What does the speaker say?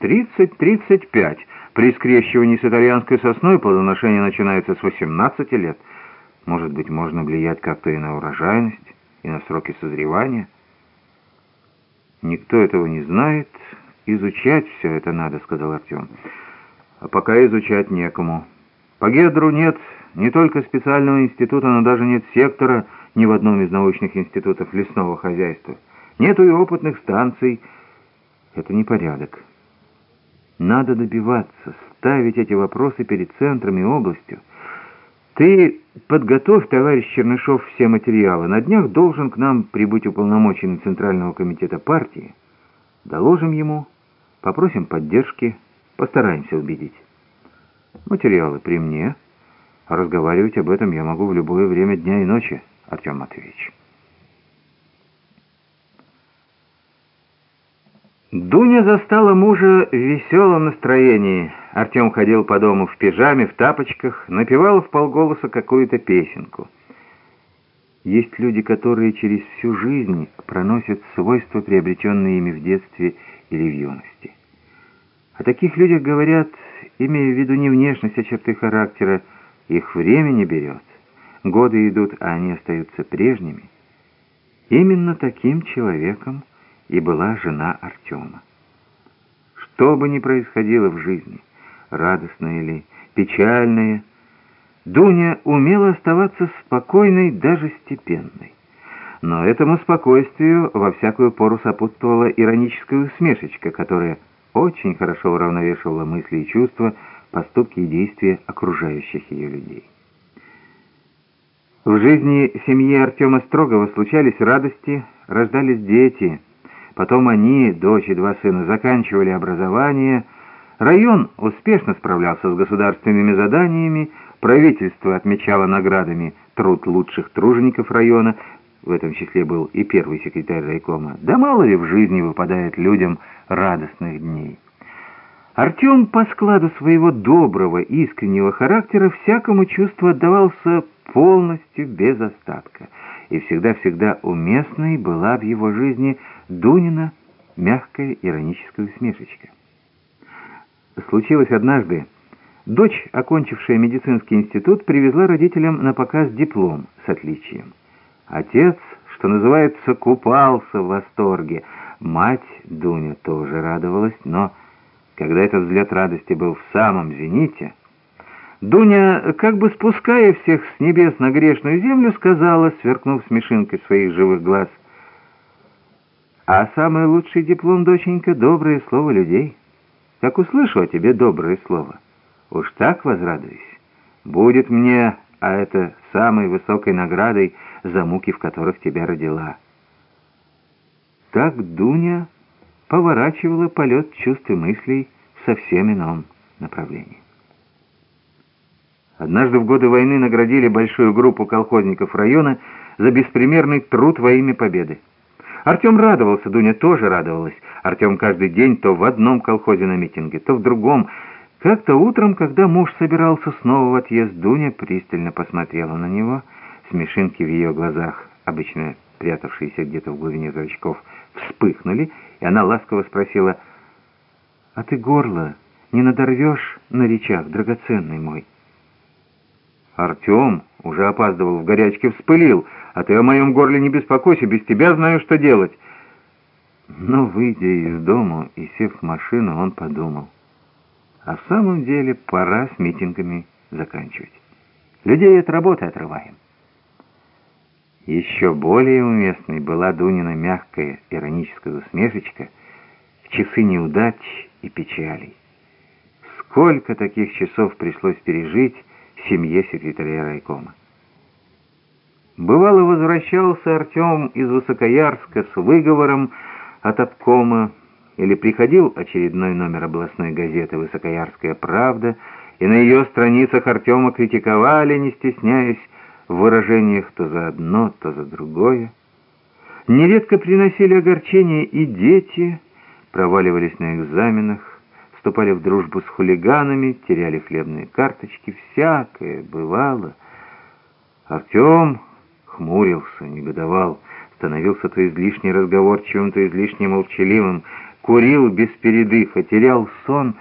30-35. При скрещивании с итальянской сосной плодоношение начинается с 18 лет. Может быть, можно влиять как-то и на урожайность, и на сроки созревания. Никто этого не знает. Изучать все это надо, сказал Артем. А пока изучать некому. По Гедру нет не только специального института, но даже нет сектора ни в одном из научных институтов лесного хозяйства. Нету и опытных станций. Это непорядок. Надо добиваться, ставить эти вопросы перед центром и областью. Ты подготовь, товарищ Чернышов, все материалы. На днях должен к нам прибыть уполномоченный Центрального комитета партии. Доложим ему, попросим поддержки, постараемся убедить. Материалы при мне. разговаривать об этом я могу в любое время дня и ночи, Артем Матвеевич. Дуня застала мужа в веселом настроении. Артем ходил по дому в пижаме, в тапочках, напевал в полголоса какую-то песенку. Есть люди, которые через всю жизнь проносят свойства, приобретенные ими в детстве или в юности. О таких людях говорят, имея в виду не внешность, а черты характера, их время не берет. Годы идут, а они остаются прежними. Именно таким человеком и была жена Артема. Что бы ни происходило в жизни, радостное или печальное, Дуня умела оставаться спокойной, даже степенной. Но этому спокойствию во всякую пору сопутствовала ироническая усмешечка, которая очень хорошо уравновешивала мысли и чувства, поступки и действия окружающих ее людей. В жизни семьи Артема Строгова случались радости, рождались дети – Потом они, дочь и два сына, заканчивали образование. Район успешно справлялся с государственными заданиями, правительство отмечало наградами труд лучших тружеников района, в этом числе был и первый секретарь райкома. Да мало ли в жизни выпадает людям радостных дней. Артем по складу своего доброго, искреннего характера всякому чувству отдавался полностью без остатка. И всегда-всегда уместной была в его жизни Дунина мягкая ироническая усмешечка. Случилось однажды. Дочь, окончившая медицинский институт, привезла родителям на показ диплом с отличием. Отец, что называется, купался в восторге. Мать Дуня тоже радовалась, но когда этот взгляд радости был в самом зените, Дуня, как бы спуская всех с небес на грешную землю, сказала, сверкнув смешинкой своих живых глаз, а самый лучший диплом, доченька, доброе слово людей. Как услышу о тебе доброе слово, уж так возрадуюсь. Будет мне, а это самой высокой наградой за муки, в которых тебя родила. Так Дуня поворачивала полет чувств и мыслей в совсем ином направлении. Однажды в годы войны наградили большую группу колхозников района за беспримерный труд во имя победы. Артем радовался, Дуня тоже радовалась. Артем каждый день то в одном колхозе на митинге, то в другом. Как-то утром, когда муж собирался снова в отъезд, Дуня пристально посмотрела на него. Смешинки в ее глазах, обычно прятавшиеся где-то в глубине зрачков, вспыхнули, и она ласково спросила, «А ты горло не надорвешь на речах, драгоценный мой?» Артем уже опаздывал в горячке, вспылил. «А ты о моем горле не беспокойся, без тебя знаю, что делать». Но, выйдя из дома и сев в машину, он подумал. А в самом деле пора с митингами заканчивать. Людей от работы отрываем. Еще более уместной была Дунина мягкая ироническая усмешечка в часы неудач и печалей. Сколько таких часов пришлось пережить, семье секретаря райкома. Бывало, возвращался Артем из Высокоярска с выговором от обкома, или приходил очередной номер областной газеты «Высокоярская правда», и на ее страницах Артема критиковали, не стесняясь, в выражениях то за одно, то за другое. Нередко приносили огорчение и дети, проваливались на экзаменах, вступали в дружбу с хулиганами, теряли хлебные карточки, всякое бывало. Артем хмурился, негодовал, становился то излишне разговорчивым, то излишне молчаливым. курил без передыха, терял сон